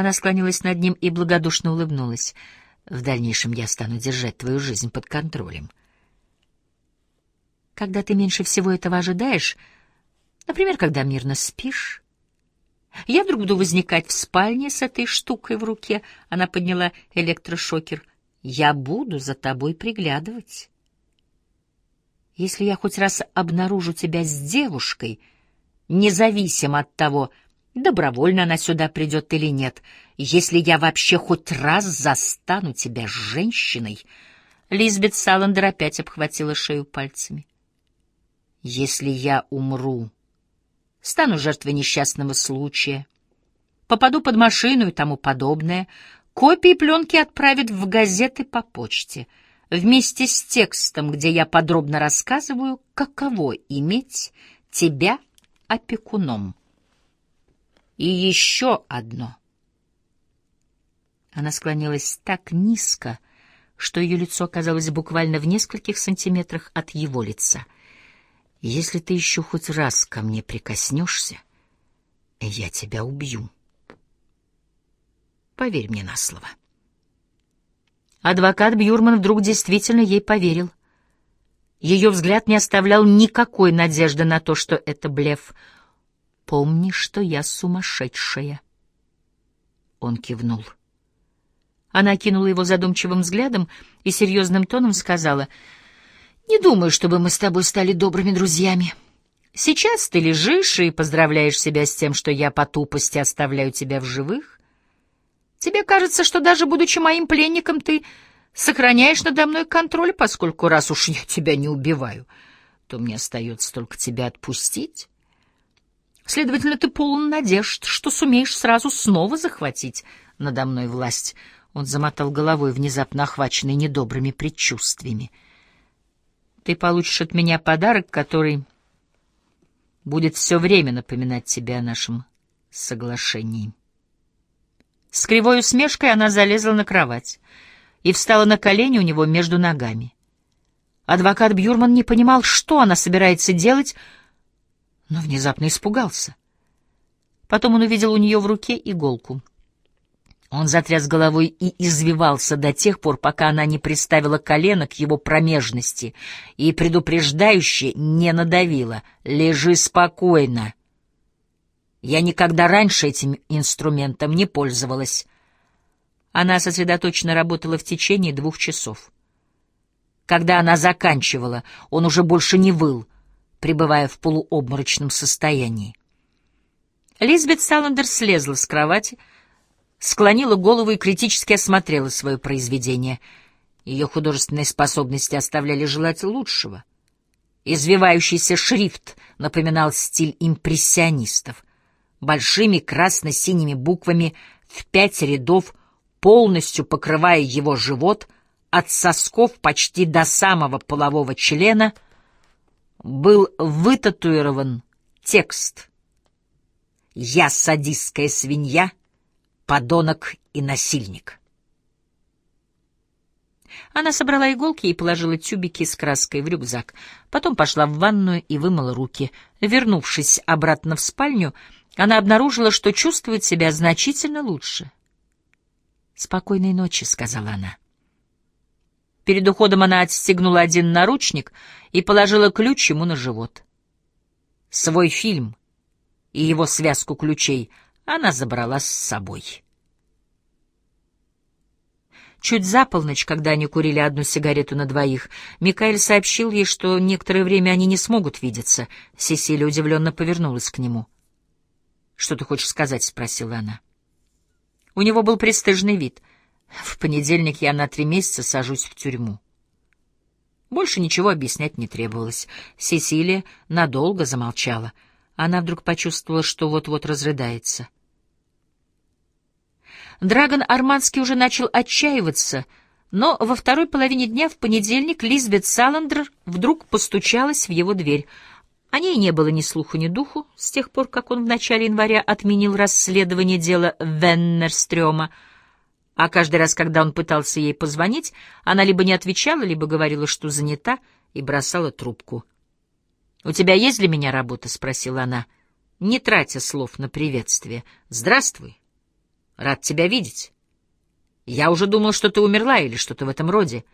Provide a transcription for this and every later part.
Она склонилась над ним и благодушно улыбнулась. «В дальнейшем я стану держать твою жизнь под контролем». «Когда ты меньше всего этого ожидаешь, например, когда мирно спишь...» Я вдруг буду возникать в спальне с этой штукой в руке. Она подняла электрошокер. Я буду за тобой приглядывать. Если я хоть раз обнаружу тебя с девушкой, независимо от того, добровольно она сюда придет или нет, если я вообще хоть раз застану тебя с женщиной, Лизбет Саландер опять обхватила шею пальцами. Если я умру, стану жертвой несчастного случая, попаду под машину и тому подобное, копии пленки отправят в газеты по почте — вместе с текстом, где я подробно рассказываю, каково иметь тебя опекуном. И еще одно. Она склонилась так низко, что ее лицо оказалось буквально в нескольких сантиметрах от его лица. «Если ты еще хоть раз ко мне прикоснешься, я тебя убью. Поверь мне на слово». Адвокат Бьюрман вдруг действительно ей поверил. Ее взгляд не оставлял никакой надежды на то, что это блеф. «Помни, что я сумасшедшая». Он кивнул. Она кинула его задумчивым взглядом и серьезным тоном сказала, «Не думаю, чтобы мы с тобой стали добрыми друзьями. Сейчас ты лежишь и поздравляешь себя с тем, что я по тупости оставляю тебя в живых. Тебе кажется, что даже будучи моим пленником, ты сохраняешь надо мной контроль, поскольку раз уж я тебя не убиваю, то мне остается только тебя отпустить. Следовательно, ты полон надежд, что сумеешь сразу снова захватить надо мной власть. Он замотал головой, внезапно охваченный недобрыми предчувствиями. Ты получишь от меня подарок, который будет все время напоминать тебе о нашем соглашении. С кривой усмешкой она залезла на кровать и встала на колени у него между ногами. Адвокат Бьюрман не понимал, что она собирается делать, но внезапно испугался. Потом он увидел у нее в руке иголку. Он затряс головой и извивался до тех пор, пока она не приставила колено к его промежности и предупреждающе не надавила. «Лежи спокойно!» Я никогда раньше этим инструментом не пользовалась. Она сосредоточенно работала в течение двух часов. Когда она заканчивала, он уже больше не выл, пребывая в полуобморочном состоянии. Лизбет Саландер слезла с кровати, склонила голову и критически осмотрела свое произведение. Ее художественные способности оставляли желать лучшего. Извивающийся шрифт напоминал стиль импрессионистов — большими красно-синими буквами в пять рядов, полностью покрывая его живот от сосков почти до самого полового члена, был вытатуирован текст «Я садистская свинья, подонок и насильник». Она собрала иголки и положила тюбики с краской в рюкзак. Потом пошла в ванную и вымыла руки. Вернувшись обратно в спальню, она обнаружила, что чувствует себя значительно лучше. «Спокойной ночи», — сказала она. Перед уходом она отстегнула один наручник и положила ключ ему на живот. Свой фильм и его связку ключей она забрала с собой. Чуть за полночь, когда они курили одну сигарету на двоих, Микаэль сообщил ей, что некоторое время они не смогут видеться. Сесилия удивленно повернулась к нему — «Что ты хочешь сказать?» — спросила она. У него был престижный вид. В понедельник я на три месяца сажусь в тюрьму. Больше ничего объяснять не требовалось. Сесилия надолго замолчала. Она вдруг почувствовала, что вот-вот разрыдается. Драгон Арманский уже начал отчаиваться, но во второй половине дня в понедельник Лизбет Саландер вдруг постучалась в его дверь — о ней не было ни слуху, ни духу с тех пор, как он в начале января отменил расследование дела Веннерстрёма, а каждый раз, когда он пытался ей позвонить, она либо не отвечала, либо говорила, что занята, и бросала трубку. «У тебя есть для меня работа?» — спросила она, не тратя слов на приветствие. «Здравствуй». Рад тебя видеть. Я уже думал, что ты умерла или что-то в этом роде.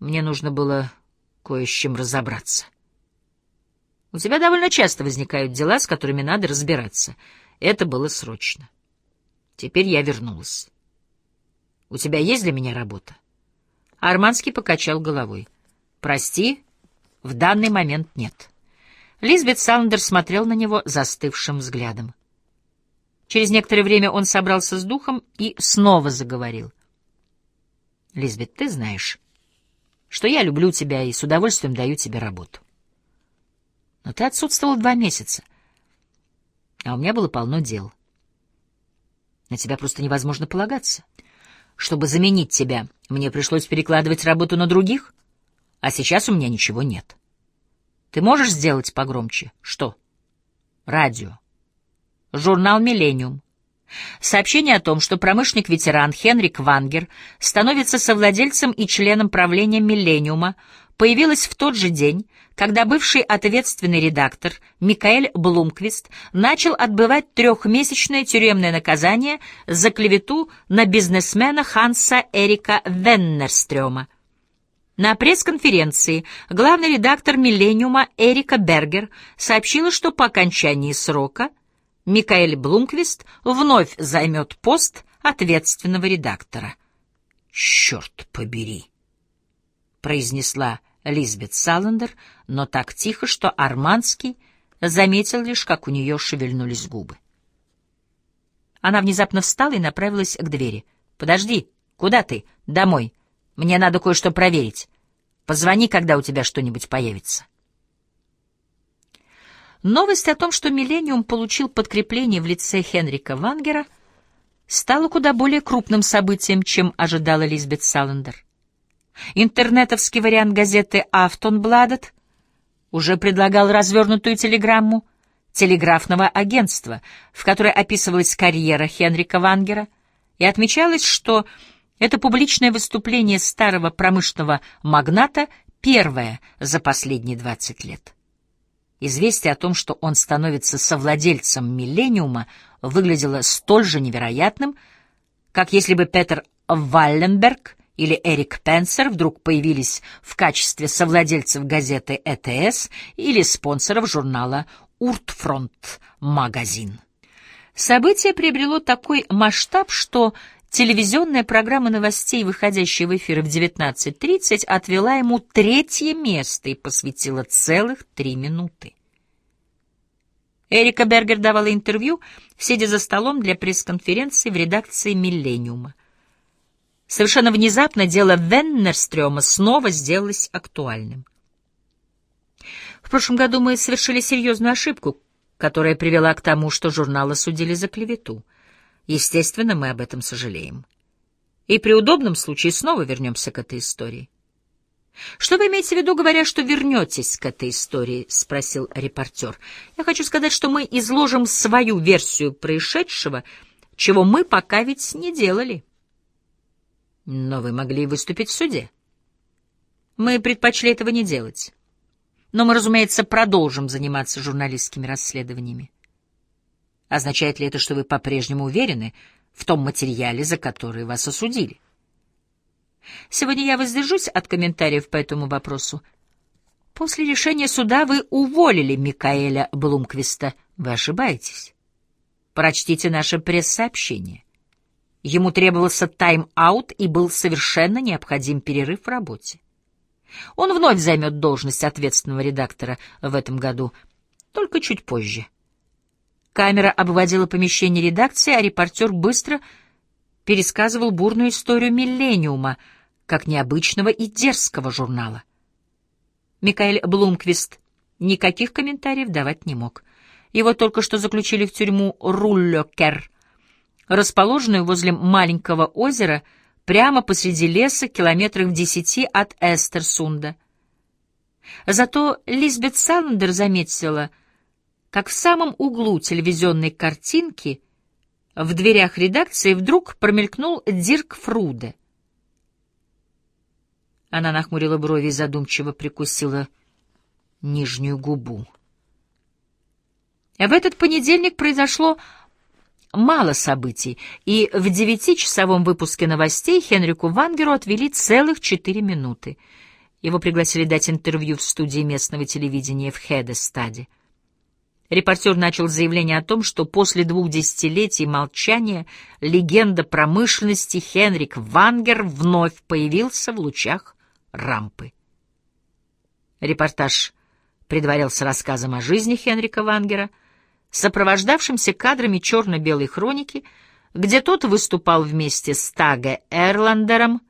Мне нужно было кое с чем разобраться. У тебя довольно часто возникают дела, с которыми надо разбираться. Это было срочно. Теперь я вернулась. У тебя есть для меня работа? Арманский покачал головой. Прости, в данный момент нет. Лизбет Саундер смотрел на него застывшим взглядом. Через некоторое время он собрался с духом и снова заговорил. «Лизбет, ты знаешь, что я люблю тебя и с удовольствием даю тебе работу. Но ты отсутствовал два месяца, а у меня было полно дел. На тебя просто невозможно полагаться. Чтобы заменить тебя, мне пришлось перекладывать работу на других, а сейчас у меня ничего нет». Ты можешь сделать погромче? Что? Радио. Журнал «Миллениум». Сообщение о том, что промышленник-ветеран Хенрик Вангер становится совладельцем и членом правления «Миллениума», появилось в тот же день, когда бывший ответственный редактор Микаэль Блумквист начал отбывать трехмесячное тюремное наказание за клевету на бизнесмена Ханса Эрика Веннерстрёма. На пресс-конференции главный редактор «Миллениума» Эрика Бергер сообщила, что по окончании срока Микаэль Блумквист вновь займет пост ответственного редактора. «Черт побери!» — произнесла Лизбет Саландер, но так тихо, что Арманский заметил лишь, как у нее шевельнулись губы. Она внезапно встала и направилась к двери. «Подожди, куда ты? Домой. Мне надо кое-что проверить. Позвони, когда у тебя что-нибудь появится. Новость о том, что «Миллениум» получил подкрепление в лице Хенрика Вангера, стала куда более крупным событием, чем ожидала Лизбет Саллендер. Интернетовский вариант газеты «Автонбладет» уже предлагал развернутую телеграмму телеграфного агентства, в которой описывалась карьера Хенрика Вангера, и отмечалось, что это публичное выступление старого промышленного магната первое за последние 20 лет. Известие о том, что он становится совладельцем «Миллениума», выглядело столь же невероятным, как если бы Петер Валленберг или Эрик Пенсер вдруг появились в качестве совладельцев газеты «ЭТС» или спонсоров журнала «Уртфронт Магазин». Событие приобрело такой масштаб, что Телевизионная программа новостей, выходящая в эфир в 19.30, отвела ему третье место и посвятила целых три минуты. Эрика Бергер давала интервью, сидя за столом для пресс-конференции в редакции «Миллениума». Совершенно внезапно дело Веннерстрёма снова сделалось актуальным. В прошлом году мы совершили серьезную ошибку, которая привела к тому, что журнал осудили за клевету. Естественно, мы об этом сожалеем. И при удобном случае снова вернемся к этой истории. «Что вы имеете в виду, говоря, что вернетесь к этой истории?» — спросил репортер. «Я хочу сказать, что мы изложим свою версию происшедшего, чего мы пока ведь не делали». «Но вы могли выступить в суде». «Мы предпочли этого не делать. Но мы, разумеется, продолжим заниматься журналистскими расследованиями. Означает ли это, что вы по-прежнему уверены в том материале, за который вас осудили? Сегодня я воздержусь от комментариев по этому вопросу. После решения суда вы уволили Микаэля Блумквиста. Вы ошибаетесь. Прочтите наше пресс-сообщение. Ему требовался тайм-аут и был совершенно необходим перерыв в работе. Он вновь займет должность ответственного редактора в этом году, только чуть позже. Камера обводила помещение редакции, а репортер быстро пересказывал бурную историю «Миллениума», как необычного и дерзкого журнала. Микаэль Блумквист никаких комментариев давать не мог. Его только что заключили в тюрьму Руллёкер, расположенную возле маленького озера прямо посреди леса, километрах в десяти от Эстерсунда. Зато Лизбет Саландер заметила — как в самом углу телевизионной картинки в дверях редакции вдруг промелькнул Дирк Фруде. Она нахмурила брови и задумчиво прикусила нижнюю губу. В этот понедельник произошло мало событий, и в девятичасовом выпуске новостей Хенрику Вангеру отвели целых четыре минуты. Его пригласили дать интервью в студии местного телевидения в Хедестаде. Репортер начал заявление о том, что после двух десятилетий молчания легенда промышленности Хенрик Вангер вновь появился в лучах рампы. Репортаж предварялся рассказом о жизни Хенрика Вангера, сопровождавшимся кадрами черно-белой хроники, где тот выступал вместе с Таге Эрландером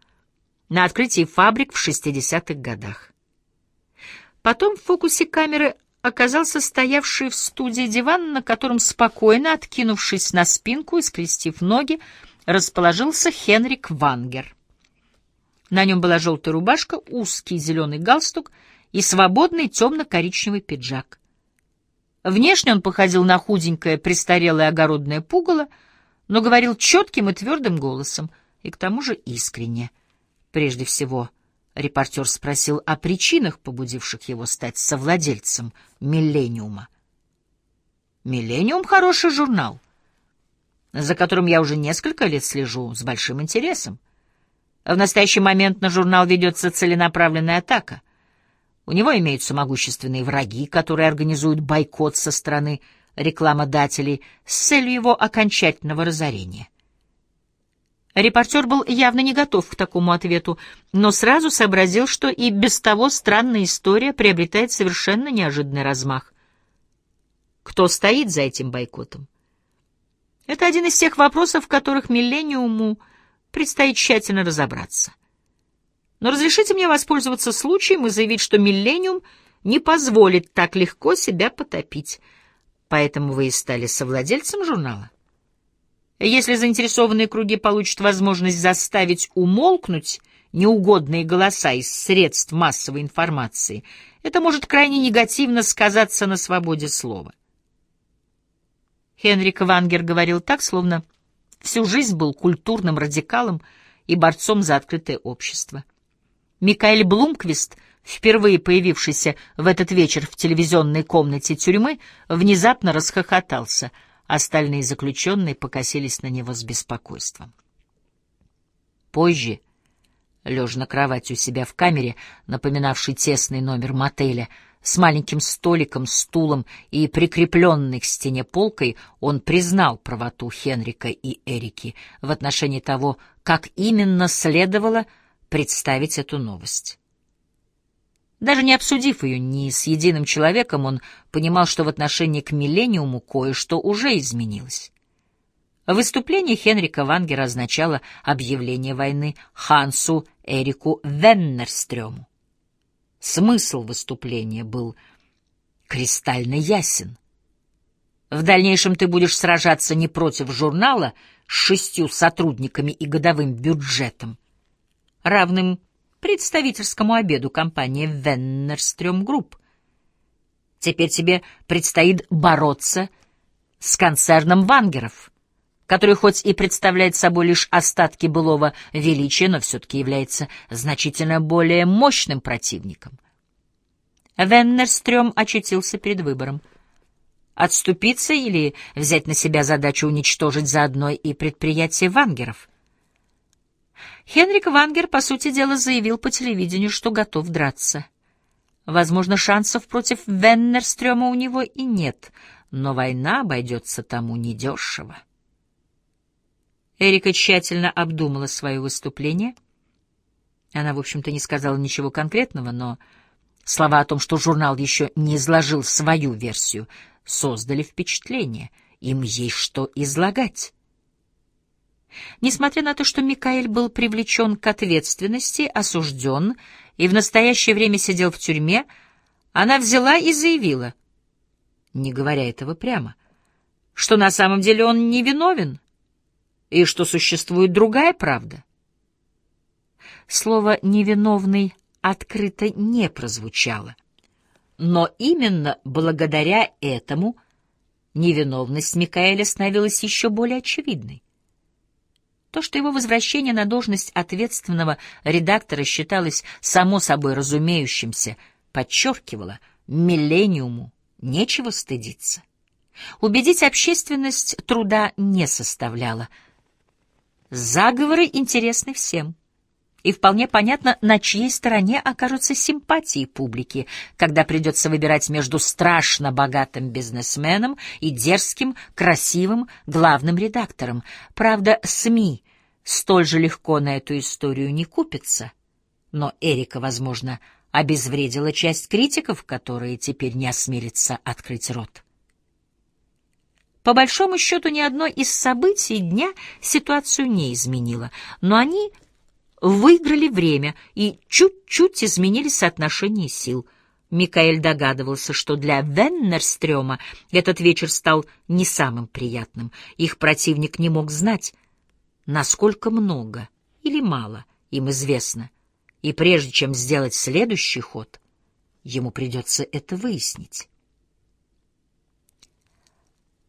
на открытии фабрик в 60-х годах. Потом в фокусе камеры оказался стоявший в студии диван, на котором спокойно, откинувшись на спинку и скрестив ноги, расположился Хенрик Вангер. На нем была желтая рубашка, узкий зеленый галстук и свободный темно-коричневый пиджак. Внешне он походил на худенькое, престарелое огородное пугало, но говорил четким и твердым голосом, и к тому же искренне. Прежде всего — Репортер спросил о причинах, побудивших его стать совладельцем «Миллениума». «Миллениум» — хороший журнал, за которым я уже несколько лет слежу с большим интересом. В настоящий момент на журнал ведется целенаправленная атака. У него имеются могущественные враги, которые организуют бойкот со стороны рекламодателей с целью его окончательного разорения. Репортер был явно не готов к такому ответу, но сразу сообразил, что и без того странная история приобретает совершенно неожиданный размах. Кто стоит за этим бойкотом? Это один из тех вопросов, в которых «Миллениуму» предстоит тщательно разобраться. Но разрешите мне воспользоваться случаем и заявить, что «Миллениум» не позволит так легко себя потопить. Поэтому вы и стали совладельцем журнала. Если заинтересованные круги получат возможность заставить умолкнуть неугодные голоса из средств массовой информации, это может крайне негативно сказаться на свободе слова. Хенрик Вангер говорил так, словно всю жизнь был культурным радикалом и борцом за открытое общество. Микаэль Блумквист, впервые появившийся в этот вечер в телевизионной комнате тюрьмы, внезапно расхохотался — Остальные заключенные покосились на него с беспокойством. Позже, лежа на кровати у себя в камере, напоминавшей тесный номер мотеля, с маленьким столиком, стулом и прикрепленной к стене полкой, он признал правоту Хенрика и Эрики в отношении того, как именно следовало представить эту новость. Даже не обсудив ее ни с единым человеком, он понимал, что в отношении к «Миллениуму» кое-что уже изменилось. Выступление Хенрика Вангера означало объявление войны Хансу Эрику Веннерстрёму. Смысл выступления был кристально ясен. В дальнейшем ты будешь сражаться не против журнала с шестью сотрудниками и годовым бюджетом, равным представительскому обеду компании Веннерстрём Групп. Теперь тебе предстоит бороться с концерном Вангеров, который хоть и представляет собой лишь остатки былого величия, но все-таки является значительно более мощным противником. Веннерстрём очутился перед выбором — отступиться или взять на себя задачу уничтожить заодно и предприятие Вангеров. Хенрик Вангер, по сути дела, заявил по телевидению, что готов драться. Возможно, шансов против Веннерстрёма у него и нет, но война обойдется тому недешево. Эрика тщательно обдумала свое выступление. Она, в общем-то, не сказала ничего конкретного, но слова о том, что журнал еще не изложил свою версию, создали впечатление. Им есть что излагать. Несмотря на то, что Микаэль был привлечен к ответственности, осужден и в настоящее время сидел в тюрьме, она взяла и заявила, не говоря этого прямо, что на самом деле он невиновен и что существует другая правда. Слово «невиновный» открыто не прозвучало, но именно благодаря этому невиновность Микаэля становилась еще более очевидной. То, что его возвращение на должность ответственного редактора считалось само собой разумеющимся, подчеркивало, «Миллениуму нечего стыдиться». Убедить общественность труда не составляло. Заговоры интересны всем. И вполне понятно, на чьей стороне окажутся симпатии публики, когда придется выбирать между страшно богатым бизнесменом и дерзким, красивым главным редактором. Правда, СМИ столь же легко на эту историю не купятся. Но Эрика, возможно, обезвредила часть критиков, которые теперь не осмелятся открыть рот. По большому счету, ни одно из событий дня ситуацию не изменило, но они выиграли время и чуть-чуть изменили соотношение сил. Микаэль догадывался, что для Веннерстрёма этот вечер стал не самым приятным. Их противник не мог знать, насколько много или мало им известно. И прежде чем сделать следующий ход, ему придется это выяснить.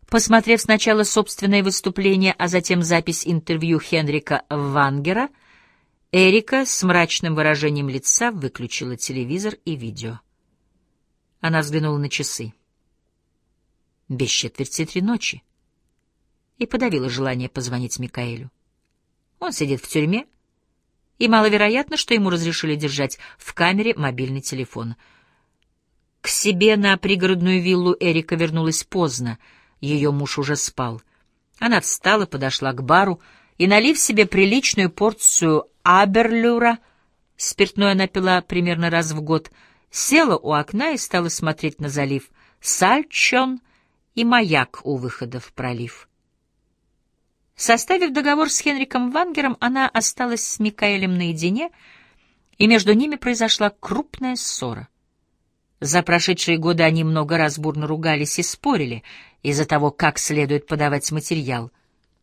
Посмотрев сначала собственное выступление, а затем запись интервью Хенрика Вангера, Эрика с мрачным выражением лица выключила телевизор и видео. Она взглянула на часы. Без четверти три ночи. И подавила желание позвонить Микаэлю. Он сидит в тюрьме, и маловероятно, что ему разрешили держать в камере мобильный телефон. К себе на пригородную виллу Эрика вернулась поздно, ее муж уже спал. Она встала, подошла к бару и, налив себе приличную порцию аберлюра, спиртное она пила примерно раз в год, села у окна и стала смотреть на залив Сальчон и маяк у выхода в пролив. Составив договор с Хенриком Вангером, она осталась с Микаэлем наедине, и между ними произошла крупная ссора. За прошедшие годы они много раз бурно ругались и спорили из-за того, как следует подавать материал,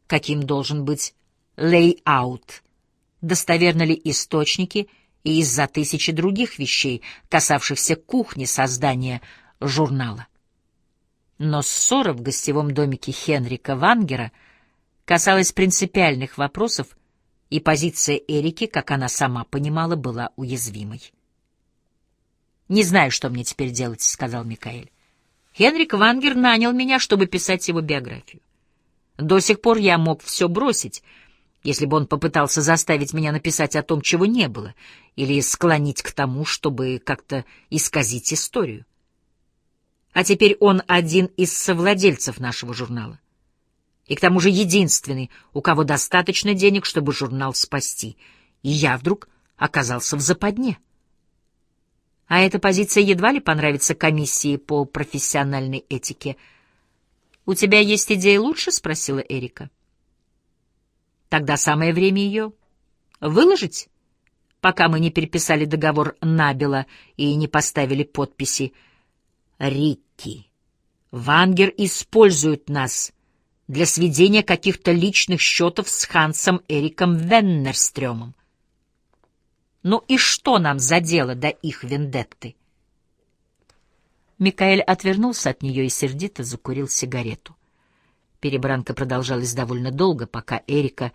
каким должен быть лей-аут, достоверны ли источники и из-за тысячи других вещей, касавшихся кухни создания журнала. Но ссора в гостевом домике Хенрика Вангера — касалась принципиальных вопросов, и позиция Эрики, как она сама понимала, была уязвимой. «Не знаю, что мне теперь делать», — сказал Микаэль. «Хенрик Вангер нанял меня, чтобы писать его биографию. До сих пор я мог все бросить, если бы он попытался заставить меня написать о том, чего не было, или склонить к тому, чтобы как-то исказить историю. А теперь он один из совладельцев нашего журнала и к тому же единственный, у кого достаточно денег, чтобы журнал спасти. И я вдруг оказался в западне. А эта позиция едва ли понравится комиссии по профессиональной этике. «У тебя есть идея лучше?» — спросила Эрика. «Тогда самое время ее выложить, пока мы не переписали договор Набела и не поставили подписи. Рикки, Вангер использует нас» для сведения каких-то личных счетов с Хансом Эриком Веннерстрёмом. Ну и что нам за дело до их вендетты? Микаэль отвернулся от нее и сердито закурил сигарету. Перебранка продолжалась довольно долго, пока Эрика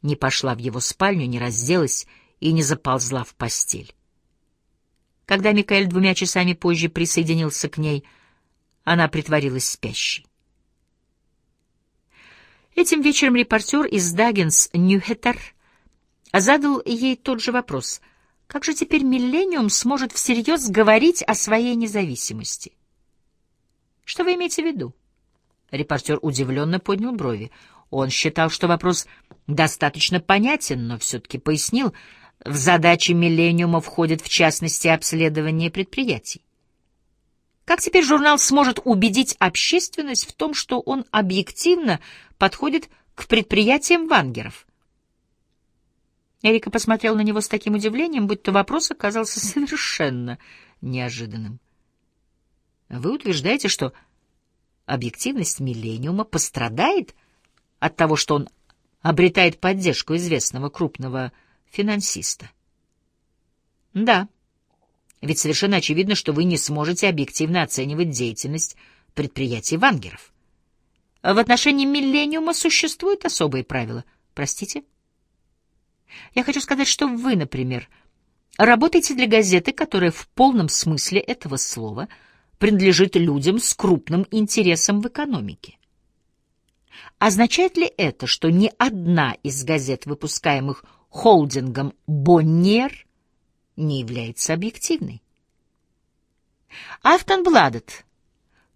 не пошла в его спальню, не разделась и не заползла в постель. Когда Микаэль двумя часами позже присоединился к ней, она притворилась спящей. Этим вечером репортер из Даггинс Ньюхеттер задал ей тот же вопрос. Как же теперь «Миллениум» сможет всерьез говорить о своей независимости? Что вы имеете в виду? Репортер удивленно поднял брови. Он считал, что вопрос достаточно понятен, но все-таки пояснил, в задачи «Миллениума» входит в частности обследование предприятий. Как теперь журнал сможет убедить общественность в том, что он объективно подходит к предприятиям вангеров? Эрика посмотрел на него с таким удивлением, будто вопрос оказался совершенно неожиданным. Вы утверждаете, что объективность «Миллениума» пострадает от того, что он обретает поддержку известного крупного финансиста? Да. Ведь совершенно очевидно, что вы не сможете объективно оценивать деятельность предприятий Вангеров. В отношении «Миллениума» существуют особые правила. Простите? Я хочу сказать, что вы, например, работаете для газеты, которая в полном смысле этого слова принадлежит людям с крупным интересом в экономике. Означает ли это, что ни одна из газет, выпускаемых холдингом «Боннер», не является объективной? Автонбладет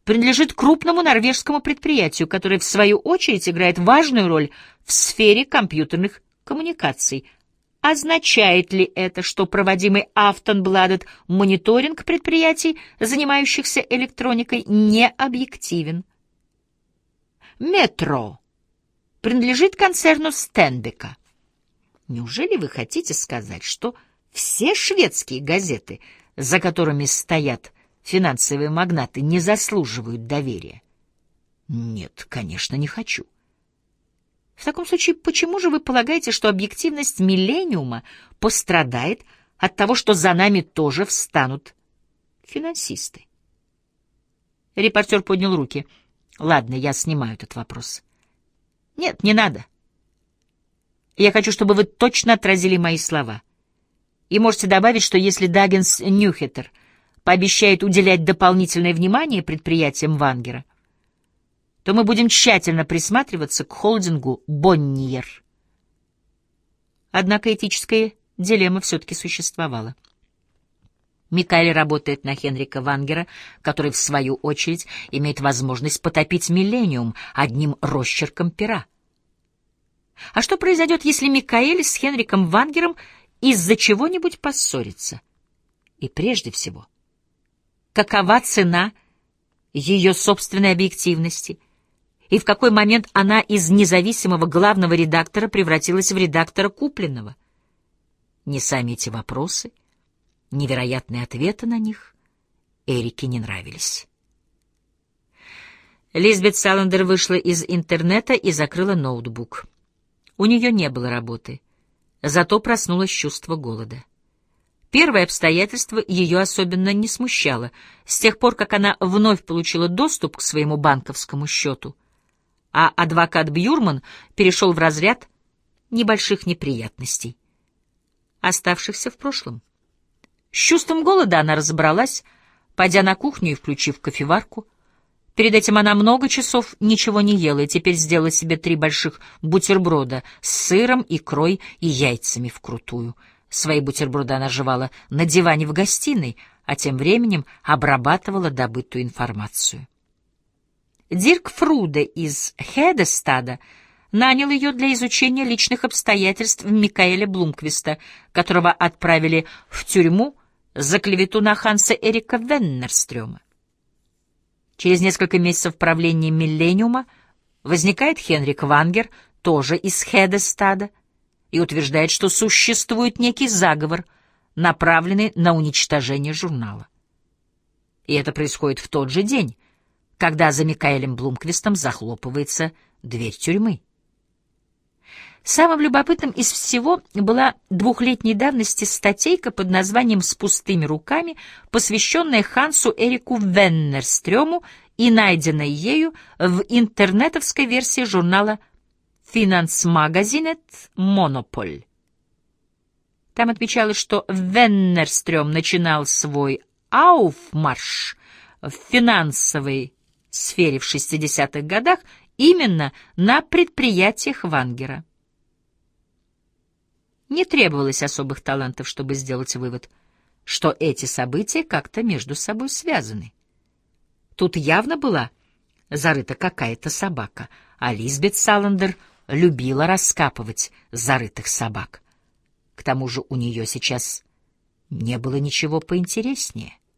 принадлежит крупному норвежскому предприятию, которое, в свою очередь, играет важную роль в сфере компьютерных коммуникаций. Означает ли это, что проводимый Автонбладет мониторинг предприятий, занимающихся электроникой, не объективен? Метро принадлежит концерну Стендека. Неужели вы хотите сказать, что все шведские газеты, за которыми стоят финансовые магнаты не заслуживают доверия? Нет, конечно, не хочу. В таком случае, почему же вы полагаете, что объективность миллениума пострадает от того, что за нами тоже встанут финансисты? Репортер поднял руки. Ладно, я снимаю этот вопрос. Нет, не надо. Я хочу, чтобы вы точно отразили мои слова. И можете добавить, что если Даггинс Нюхеттер — пообещает уделять дополнительное внимание предприятиям Вангера, то мы будем тщательно присматриваться к холдингу «Бонниер». Однако этическая дилемма все-таки существовала. Микаэль работает на Хенрика Вангера, который, в свою очередь, имеет возможность потопить «Миллениум» одним росчерком пера. А что произойдет, если Микаэль с Хенриком Вангером из-за чего-нибудь поссорится? И прежде всего — какова цена ее собственной объективности и в какой момент она из независимого главного редактора превратилась в редактора купленного. Не сами эти вопросы, невероятные ответы на них Эрике не нравились. Лизбет Саландер вышла из интернета и закрыла ноутбук. У нее не было работы, зато проснулось чувство голода. Первое обстоятельство ее особенно не смущало, с тех пор, как она вновь получила доступ к своему банковскому счету, а адвокат Бьюрман перешел в разряд небольших неприятностей, оставшихся в прошлом. С чувством голода она разобралась, пойдя на кухню и включив кофеварку. Перед этим она много часов ничего не ела и теперь сделала себе три больших бутерброда с сыром, икрой и яйцами вкрутую — Свои бутерброды она жевала на диване в гостиной, а тем временем обрабатывала добытую информацию. Дирк Фруде из Хедестада нанял ее для изучения личных обстоятельств Микаэля Блумквиста, которого отправили в тюрьму за клевету на Ханса Эрика Веннерстрёма. Через несколько месяцев правления «Миллениума» возникает Хенрик Вангер, тоже из Хедестада, и утверждает, что существует некий заговор, направленный на уничтожение журнала. И это происходит в тот же день, когда за Микаэлем Блумквистом захлопывается дверь тюрьмы. Самым любопытным из всего была двухлетней давности статейка под названием «С пустыми руками», посвященная Хансу Эрику Веннерстрёму и найденная ею в интернетовской версии журнала Финансмагазинет «Монополь». Там отмечалось, что Веннерстрём начинал свой ауфмарш в финансовой сфере в 60-х годах именно на предприятиях Вангера. Не требовалось особых талантов, чтобы сделать вывод, что эти события как-то между собой связаны. Тут явно была зарыта какая-то собака, а Лизбет Саландер — любила раскапывать зарытых собак. К тому же у нее сейчас не было ничего поинтереснее —